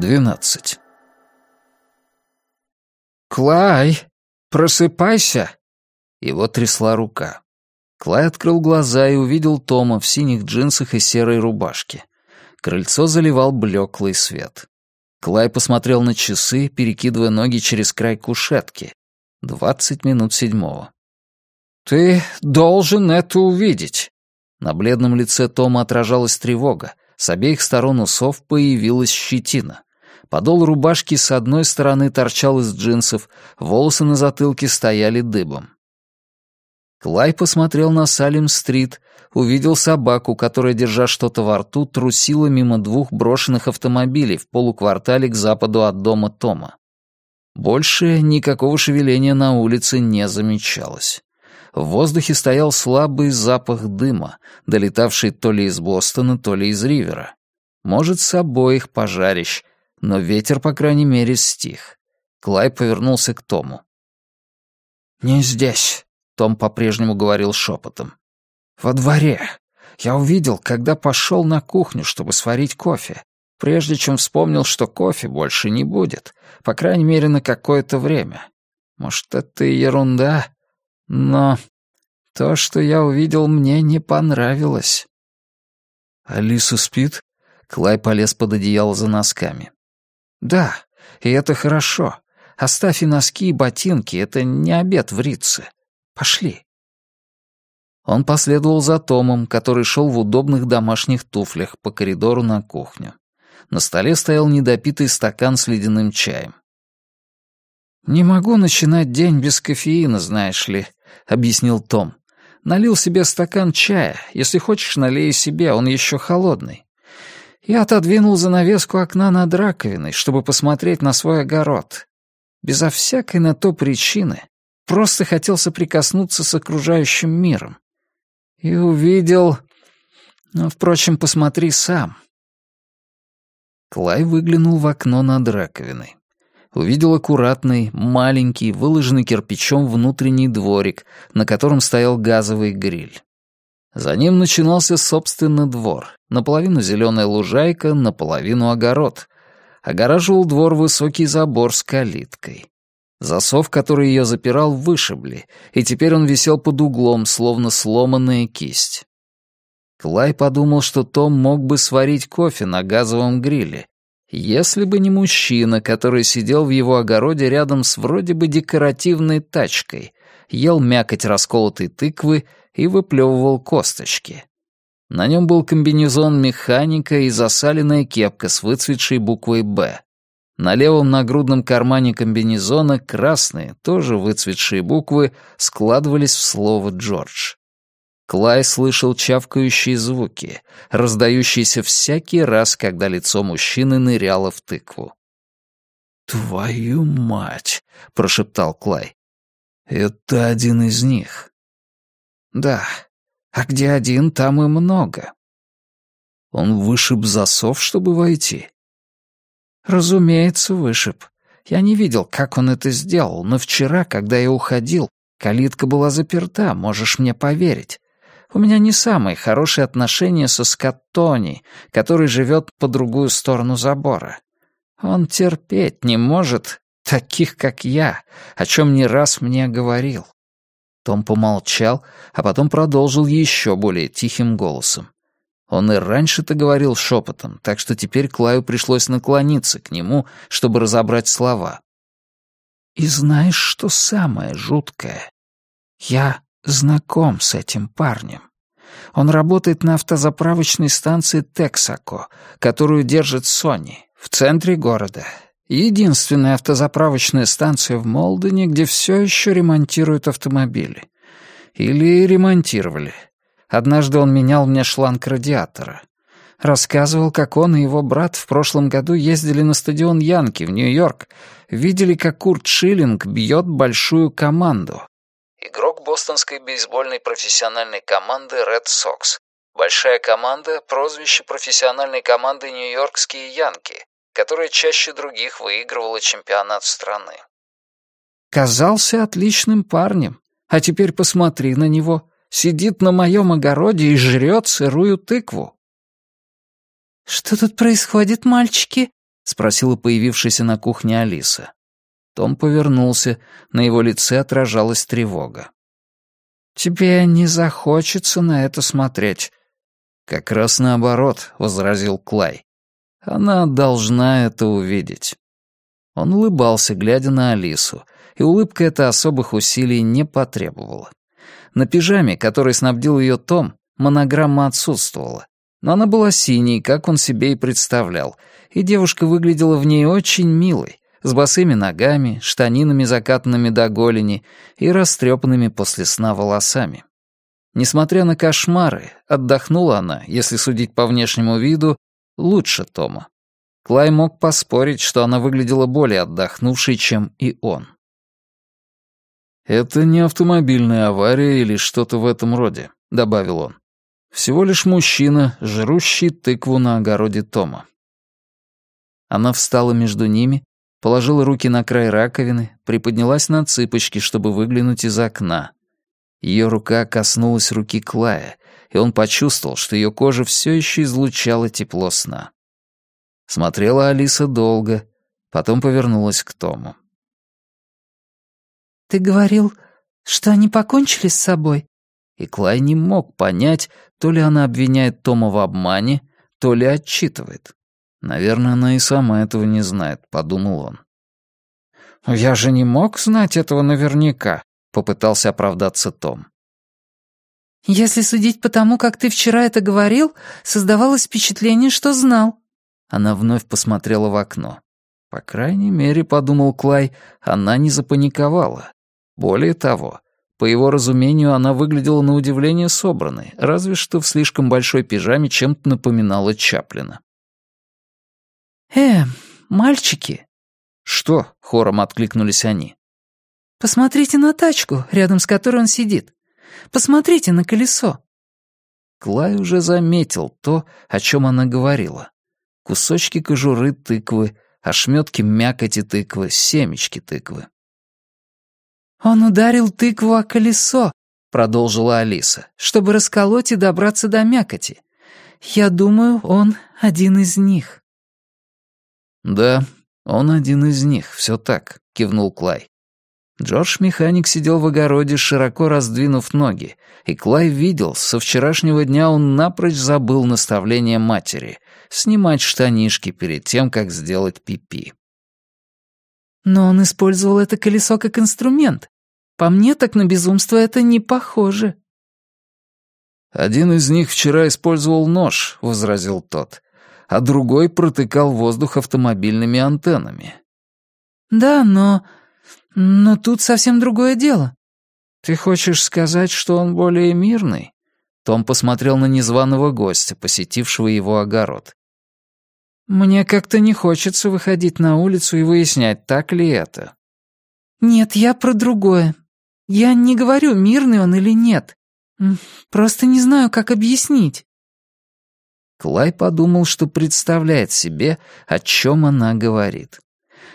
12. «Клай, просыпайся!» Его трясла рука. Клай открыл глаза и увидел Тома в синих джинсах и серой рубашке. Крыльцо заливал блеклый свет. Клай посмотрел на часы, перекидывая ноги через край кушетки. Двадцать минут седьмого. «Ты должен это увидеть!» На бледном лице Тома отражалась тревога. С обеих сторон усов появилась щетина. Подол рубашки с одной стороны торчал из джинсов, волосы на затылке стояли дыбом. Клай посмотрел на Салим-стрит, увидел собаку, которая, держа что-то во рту, трусила мимо двух брошенных автомобилей в полуквартале к западу от дома Тома. Больше никакого шевеления на улице не замечалось. В воздухе стоял слабый запах дыма, долетавший то ли из Бостона, то ли из Ривера. Может, с обоих пожарищ, но ветер, по крайней мере, стих. Клай повернулся к Тому. «Не здесь», — Том по-прежнему говорил шепотом. «Во дворе. Я увидел, когда пошел на кухню, чтобы сварить кофе, прежде чем вспомнил, что кофе больше не будет, по крайней мере, на какое-то время. Может, это ерунда, но то, что я увидел, мне не понравилось». «Алиса спит?» Клай полез под одеяло за носками. «Да, и это хорошо. Оставь и носки, и ботинки, это не обед в Рице. Пошли». Он последовал за Томом, который шел в удобных домашних туфлях по коридору на кухню. На столе стоял недопитый стакан с ледяным чаем. «Не могу начинать день без кофеина, знаешь ли», — объяснил Том. «Налил себе стакан чая. Если хочешь, налей себе, он еще холодный. Я отодвинул занавеску окна над раковиной, чтобы посмотреть на свой огород. Безо всякой на то причины. Просто хотел соприкоснуться с окружающим миром. И увидел... Ну, впрочем, посмотри сам. Клай выглянул в окно над раковиной. Увидел аккуратный, маленький, выложенный кирпичом внутренний дворик, на котором стоял газовый гриль. За ним начинался, собственно, двор. Наполовину зеленая лужайка, наполовину огород. Огораживал двор высокий забор с калиткой. Засов, который ее запирал, вышибли, и теперь он висел под углом, словно сломанная кисть. Клай подумал, что Том мог бы сварить кофе на газовом гриле, если бы не мужчина, который сидел в его огороде рядом с вроде бы декоративной тачкой, ел мякоть расколотой тыквы и выплевывал косточки. На нем был комбинезон механика и засаленная кепка с выцветшей буквой «Б». На левом нагрудном кармане комбинезона красные, тоже выцветшие буквы, складывались в слово «Джордж». Клай слышал чавкающие звуки, раздающиеся всякий раз, когда лицо мужчины ныряло в тыкву. «Твою мать!» — прошептал Клай. «Это один из них. Да. А где один, там и много. Он вышиб засов, чтобы войти? Разумеется, вышиб. Я не видел, как он это сделал, но вчера, когда я уходил, калитка была заперта, можешь мне поверить. У меня не самые хорошие отношения со Скоттони, который живет по другую сторону забора. Он терпеть не может таких, как я, о чем не раз мне говорил. Том помолчал, а потом продолжил еще более тихим голосом. Он и раньше-то говорил шепотом, так что теперь Клаю пришлось наклониться к нему, чтобы разобрать слова. «И знаешь, что самое жуткое? Я знаком с этим парнем. Он работает на автозаправочной станции Тексако, которую держит Сони, в центре города, Единственная автозаправочная станция в Молдене, где все еще ремонтируют автомобили. Или ремонтировали. Однажды он менял мне шланг радиатора. Рассказывал, как он и его брат в прошлом году ездили на стадион Янки в Нью-Йорк, видели, как Курт Шиллинг бьет большую команду. Игрок бостонской бейсбольной профессиональной команды Red Sox. Большая команда — прозвище профессиональной команды Нью-Йоркские Янки, которая чаще других выигрывала чемпионат страны. Казался отличным парнем, а теперь посмотри на него. Сидит на моем огороде и жрет сырую тыкву. «Что тут происходит, мальчики?» — спросила появившаяся на кухне Алиса. Том повернулся, на его лице отражалась тревога. «Тебе не захочется на это смотреть». «Как раз наоборот», — возразил Клай. «Она должна это увидеть». Он улыбался, глядя на Алису, и улыбка эта особых усилий не потребовала. На пижаме, которой снабдил ее Том, монограмма отсутствовала, но она была синей, как он себе и представлял, и девушка выглядела в ней очень милой, с босыми ногами, штанинами, закатанными до голени и растрепанными после сна волосами. Несмотря на кошмары, отдохнула она, если судить по внешнему виду, лучше Тома. Клай мог поспорить, что она выглядела более отдохнувшей, чем и он. «Это не автомобильная авария или что-то в этом роде», — добавил он. «Всего лишь мужчина, жрущий тыкву на огороде Тома». Она встала между ними, положила руки на край раковины, приподнялась на цыпочки, чтобы выглянуть из окна. Ее рука коснулась руки Клая, и он почувствовал, что ее кожа все еще излучала тепло сна. Смотрела Алиса долго, потом повернулась к Тому. «Ты говорил, что они покончили с собой?» И Клай не мог понять, то ли она обвиняет Тома в обмане, то ли отчитывает. Наверное, она и сама этого не знает, подумал он. «Я же не мог знать этого наверняка», — попытался оправдаться Том. «Если судить по тому, как ты вчера это говорил, создавалось впечатление, что знал». Она вновь посмотрела в окно. По крайней мере, подумал Клай, она не запаниковала. Более того, по его разумению, она выглядела на удивление собранной, разве что в слишком большой пижаме чем-то напоминала Чаплина. «Э, мальчики!» «Что?» — хором откликнулись они. «Посмотрите на тачку, рядом с которой он сидит. Посмотрите на колесо». Клай уже заметил то, о чем она говорила. Кусочки кожуры тыквы, ошметки мякоти тыквы, семечки тыквы. «Он ударил тыкву о колесо», — продолжила Алиса, «чтобы расколоть и добраться до мякоти. Я думаю, он один из них». «Да, он один из них, все так», — кивнул Клай. Джордж-механик сидел в огороде, широко раздвинув ноги, и Клай видел, со вчерашнего дня он напрочь забыл наставление матери — снимать штанишки перед тем, как сделать пипи. Но он использовал это колесо как инструмент. По мне, так на безумство это не похоже. «Один из них вчера использовал нож», — возразил тот а другой протыкал воздух автомобильными антеннами. «Да, но... но тут совсем другое дело». «Ты хочешь сказать, что он более мирный?» Том посмотрел на незваного гостя, посетившего его огород. «Мне как-то не хочется выходить на улицу и выяснять, так ли это». «Нет, я про другое. Я не говорю, мирный он или нет. Просто не знаю, как объяснить». Клай подумал, что представляет себе, о чем она говорит.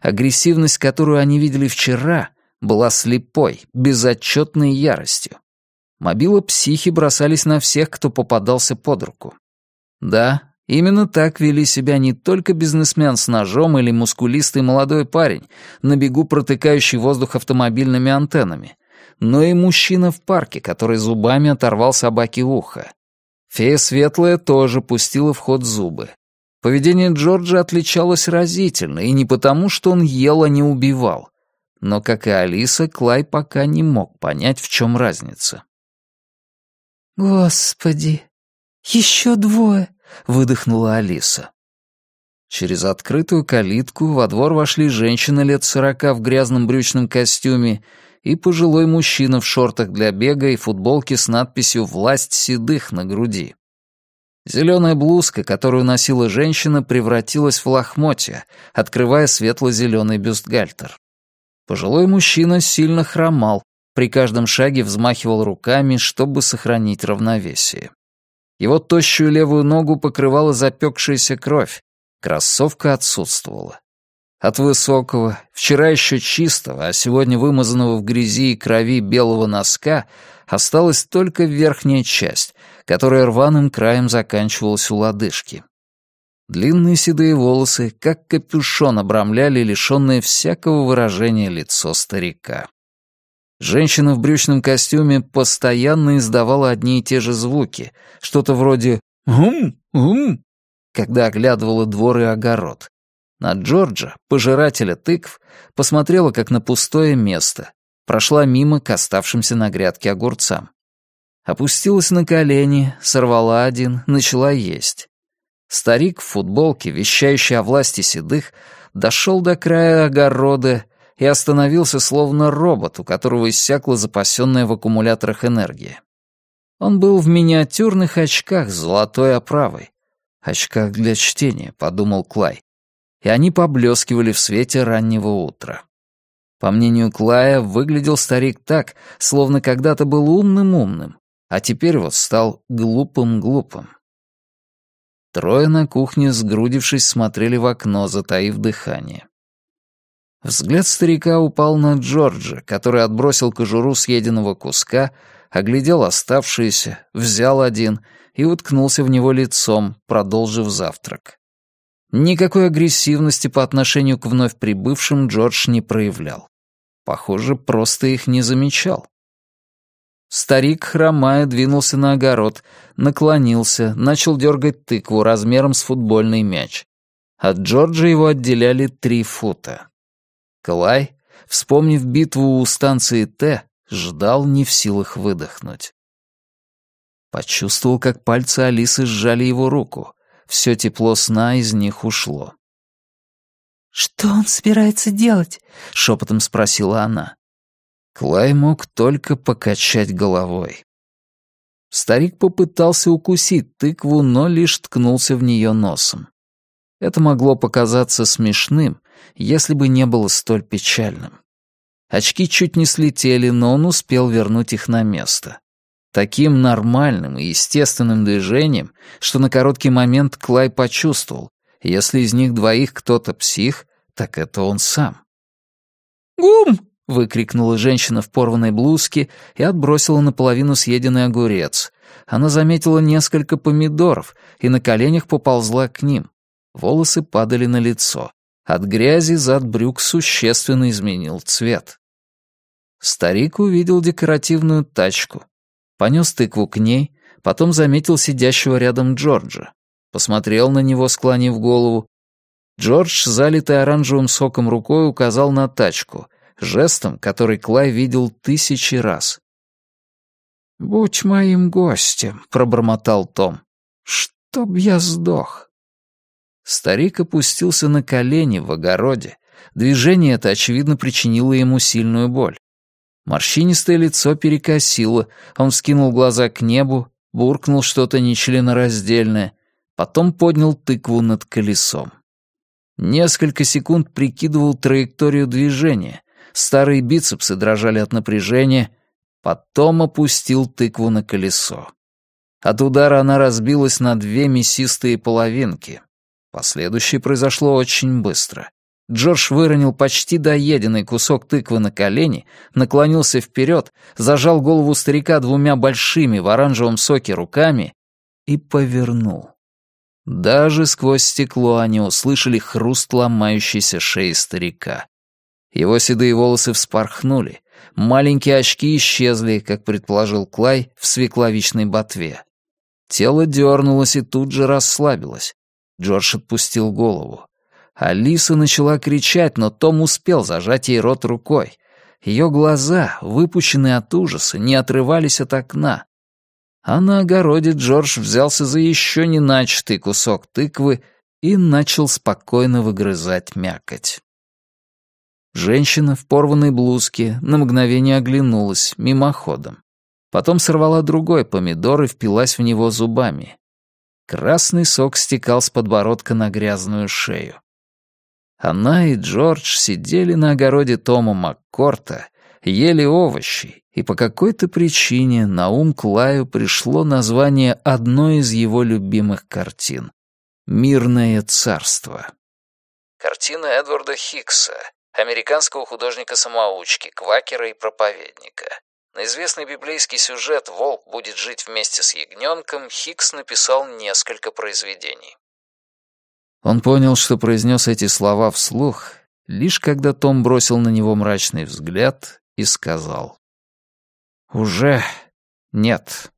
Агрессивность, которую они видели вчера, была слепой, безотчетной яростью. Мобила психи бросались на всех, кто попадался под руку. Да, именно так вели себя не только бизнесмен с ножом или мускулистый молодой парень, на бегу протыкающий воздух автомобильными антеннами, но и мужчина в парке, который зубами оторвал собаке ухо, Фея Светлая тоже пустила в ход зубы. Поведение Джорджа отличалось разительно, и не потому, что он ел, а не убивал. Но, как и Алиса, Клай пока не мог понять, в чем разница. «Господи, еще двое!» — выдохнула Алиса. Через открытую калитку во двор вошли женщина лет сорока в грязном брючном костюме и пожилой мужчина в шортах для бега и футболке с надписью «Власть седых» на груди. Зеленая блузка, которую носила женщина, превратилась в лохмотья, открывая светло-зеленый бюстгальтер. Пожилой мужчина сильно хромал, при каждом шаге взмахивал руками, чтобы сохранить равновесие. Его тощую левую ногу покрывала запекшаяся кровь, кроссовка отсутствовала. От высокого, вчера еще чистого, а сегодня вымазанного в грязи и крови белого носка осталась только верхняя часть, которая рваным краем заканчивалась у лодыжки. Длинные седые волосы, как капюшон, обрамляли лишённое всякого выражения лицо старика. Женщина в брючном костюме постоянно издавала одни и те же звуки, что-то вроде «гум, гум», когда оглядывала двор и огород. На Джорджа, пожирателя тыкв, посмотрела как на пустое место, прошла мимо к оставшимся на грядке огурцам. Опустилась на колени, сорвала один, начала есть. Старик в футболке, вещающий о власти седых, дошел до края огорода и остановился словно робот, у которого иссякла запасенная в аккумуляторах энергия. Он был в миниатюрных очках с золотой оправой. «Очках для чтения», — подумал Клай. И они поблескивали в свете раннего утра. По мнению Клая, выглядел старик так, словно когда-то был умным-умным, а теперь вот стал глупым-глупым. Трое на кухне, сгрудившись, смотрели в окно, затаив дыхание. Взгляд старика упал на Джорджа, который отбросил кожуру съеденного куска, оглядел оставшиеся, взял один и уткнулся в него лицом, продолжив завтрак. Никакой агрессивности по отношению к вновь прибывшим Джордж не проявлял. Похоже, просто их не замечал. Старик, хромая, двинулся на огород, наклонился, начал дергать тыкву размером с футбольный мяч. От Джорджа его отделяли три фута. Клай, вспомнив битву у станции Т, ждал не в силах выдохнуть. Почувствовал, как пальцы Алисы сжали его руку. Все тепло сна из них ушло. «Что он собирается делать?» — шепотом спросила она. Клай мог только покачать головой. Старик попытался укусить тыкву, но лишь ткнулся в нее носом. Это могло показаться смешным, если бы не было столь печальным. Очки чуть не слетели, но он успел вернуть их на место. Таким нормальным и естественным движением, что на короткий момент Клай почувствовал, если из них двоих кто-то псих, так это он сам. «Гум!» Выкрикнула женщина в порванной блузке и отбросила наполовину съеденный огурец. Она заметила несколько помидоров и на коленях поползла к ним. Волосы падали на лицо. От грязи зад брюк существенно изменил цвет. Старик увидел декоративную тачку. Понес тыкву к ней, потом заметил сидящего рядом Джорджа. Посмотрел на него, склонив голову. Джордж, залитый оранжевым соком рукой, указал на тачку — жестом, который Клай видел тысячи раз. «Будь моим гостем», — пробормотал Том. «Чтоб я сдох». Старик опустился на колени в огороде. Движение это, очевидно, причинило ему сильную боль. Морщинистое лицо перекосило, он вскинул глаза к небу, буркнул что-то нечленораздельное, потом поднял тыкву над колесом. Несколько секунд прикидывал траекторию движения, старые бицепсы дрожали от напряжения, потом опустил тыкву на колесо. От удара она разбилась на две мясистые половинки. Последующее произошло очень быстро. Джордж выронил почти доеденный кусок тыквы на колени, наклонился вперед, зажал голову старика двумя большими в оранжевом соке руками и повернул. Даже сквозь стекло они услышали хруст ломающейся шеи старика. Его седые волосы вспорхнули, маленькие очки исчезли, как предположил Клай, в свекловичной ботве. Тело дернулось и тут же расслабилось. Джордж отпустил голову. Алиса начала кричать, но Том успел зажать ей рот рукой. Ее глаза, выпущенные от ужаса, не отрывались от окна. А на огороде Джордж взялся за еще не начатый кусок тыквы и начал спокойно выгрызать мякоть. Женщина в порванной блузке на мгновение оглянулась, мимоходом. Потом сорвала другой помидор и впилась в него зубами. Красный сок стекал с подбородка на грязную шею. Она и Джордж сидели на огороде Тома Маккорта, ели овощи, и по какой-то причине на ум Клаю пришло название одной из его любимых картин «Мирное царство». Картина Эдварда Хиггса, американского художника-самоучки, квакера и проповедника. На известный библейский сюжет «Волк будет жить вместе с ягненком» Хикс написал несколько произведений. Он понял, что произнес эти слова вслух, лишь когда Том бросил на него мрачный взгляд и сказал. «Уже нет».